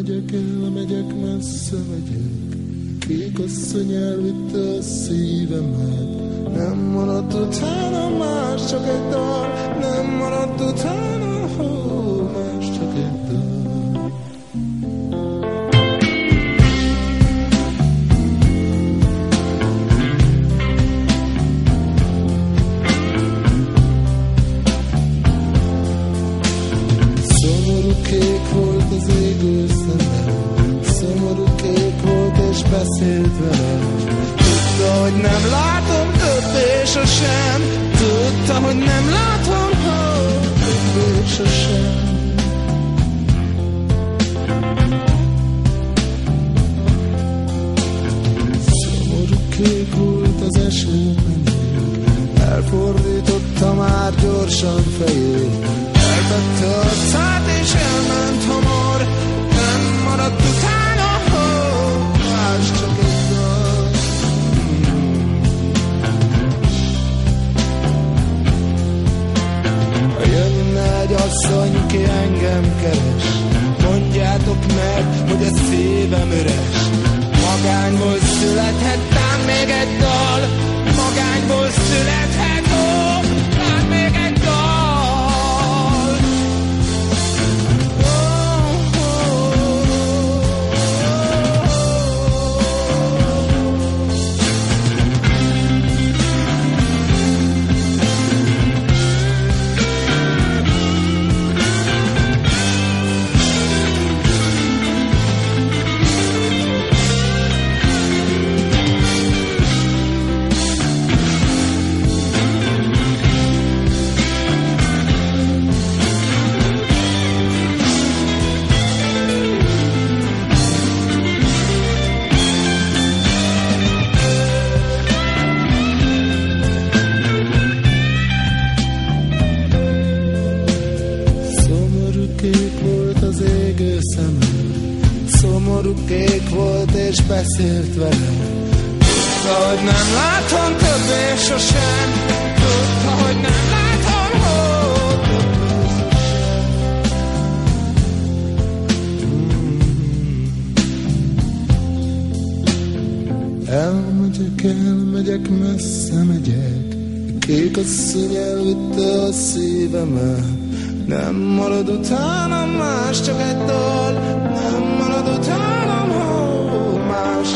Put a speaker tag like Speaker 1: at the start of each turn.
Speaker 1: Elmegyek, elmegyek, messze megyek, kék asszony elvitte a szívemet. Nem maradt utána más, csak egy dal, nem maradt utána, Szomorú kék volt az égő szeme, szomorú kék volt és beszélt velem. Tudta, hogy nem látom többé sosem, tudta, hogy nem látom, ha többé sosem. Szomorú kék volt az eső Elfordította már gyorsan fejét Elvette a engem keres. Mondjátok meg, hogy a szívem üres. Magányból születhettem még egy dal. Magányból születhet, égő szemem Szomorú kék volt és beszélt velem. Tudta, hogy nem látom többé sosem. Tudta, hogy nem látom, többé sosem. Elmegyek, elmegyek, messze megyek. Kék asszony elvitte a szívemet nem marad utánam más, csak egy dal. Nem marad utánam hó más.